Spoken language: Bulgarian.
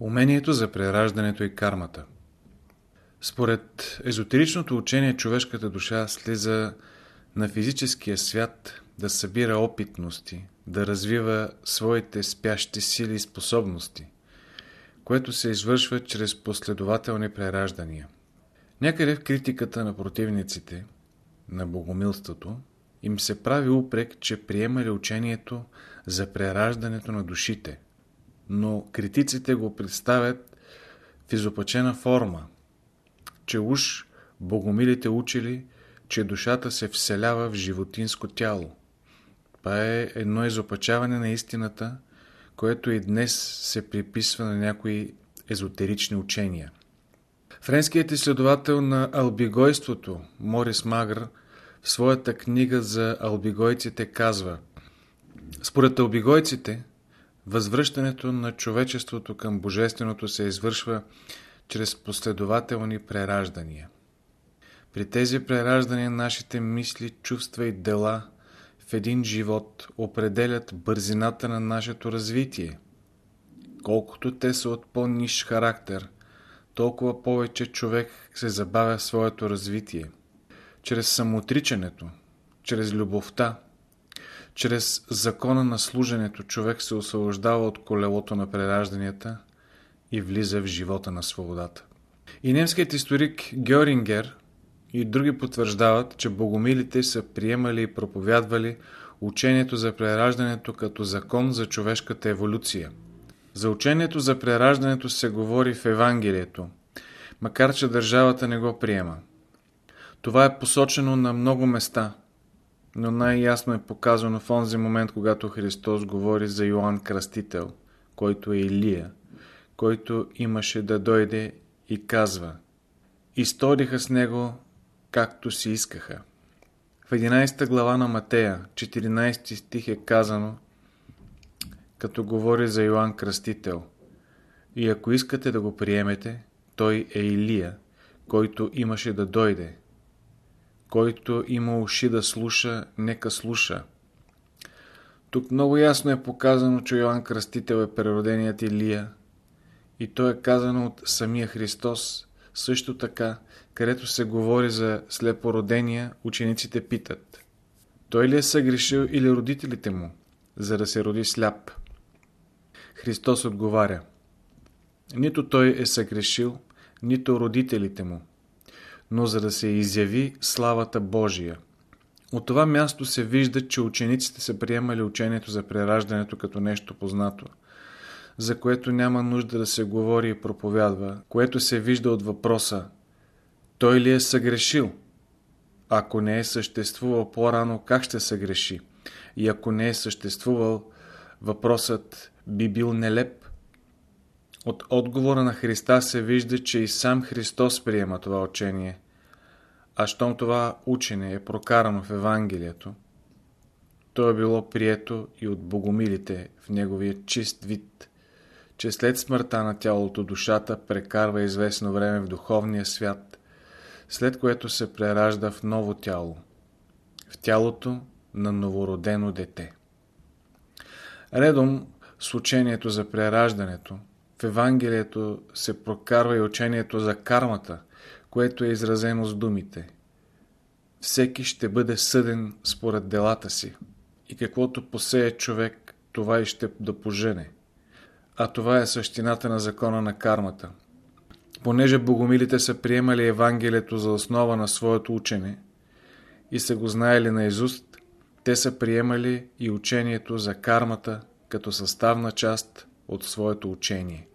Умението за прераждането и кармата Според езотеричното учение човешката душа слиза на физическия свят да събира опитности, да развива своите спящи сили и способности, което се извършва чрез последователни прераждания. Някъде в критиката на противниците на богомилството им се прави упрек, че приемали учението за прераждането на душите – но критиците го представят в изопачена форма, че уж богомилите учили, че душата се вселява в животинско тяло. Това е едно изопачаване на истината, което и днес се приписва на някои езотерични учения. Френският изследовател на албигойството Морис Магр в своята книга за албигойците казва Според албигойците, Възвръщането на човечеството към Божественото се извършва чрез последователни прераждания. При тези прераждания нашите мисли, чувства и дела в един живот определят бързината на нашето развитие. Колкото те са от по-ниш характер, толкова повече човек се забавя в своето развитие. Чрез самоотричането, чрез любовта, чрез закона на служенето човек се освобождава от колелото на преражданията и влиза в живота на свободата. И немският историк Гьорингер и други потвърждават, че богомилите са приемали и проповядвали учението за прераждането като закон за човешката еволюция. За учението за прераждането се говори в Евангелието, макар че държавата не го приема. Това е посочено на много места – но най-ясно е показано в онзи момент, когато Христос говори за Йоанн Кръстител, който е Илия, който имаше да дойде и казва «И сториха с него, както си искаха». В 11 глава на Матея, 14 стих е казано, като говори за Йоанн Кръстител «И ако искате да го приемете, той е Илия, който имаше да дойде, който има уши да слуша, нека слуша. Тук много ясно е показано, че Йоанн Кръстител е прероденият Илия и то е казано от самия Христос. Също така, където се говори за слепородения, учениците питат. Той ли е съгрешил или родителите му, за да се роди сляп? Христос отговаря. Нито той е съгрешил, нито родителите му но за да се изяви славата Божия. От това място се вижда, че учениците са приемали учението за прераждането като нещо познато, за което няма нужда да се говори и проповядва, което се вижда от въпроса «Той ли е съгрешил?» Ако не е съществувал по-рано, как ще съгреши? И ако не е съществувал, въпросът би бил нелеп. От отговора на Христа се вижда, че и сам Христос приема това учение. А щом това учене е прокарано в Евангелието, то е било прието и от богомилите в неговия чист вид, че след смъртта на тялото душата прекарва известно време в духовния свят, след което се преражда в ново тяло, в тялото на новородено дете. Редом с учението за прераждането, в Евангелието се прокарва и учението за кармата, което е изразено с думите. Всеки ще бъде съден според делата си и каквото посее човек, това и ще да пожене. А това е същината на закона на кармата. Понеже богомилите са приемали Евангелието за основа на своето учене и са го знаели на изуст, те са приемали и учението за кармата като съставна част от своето учение.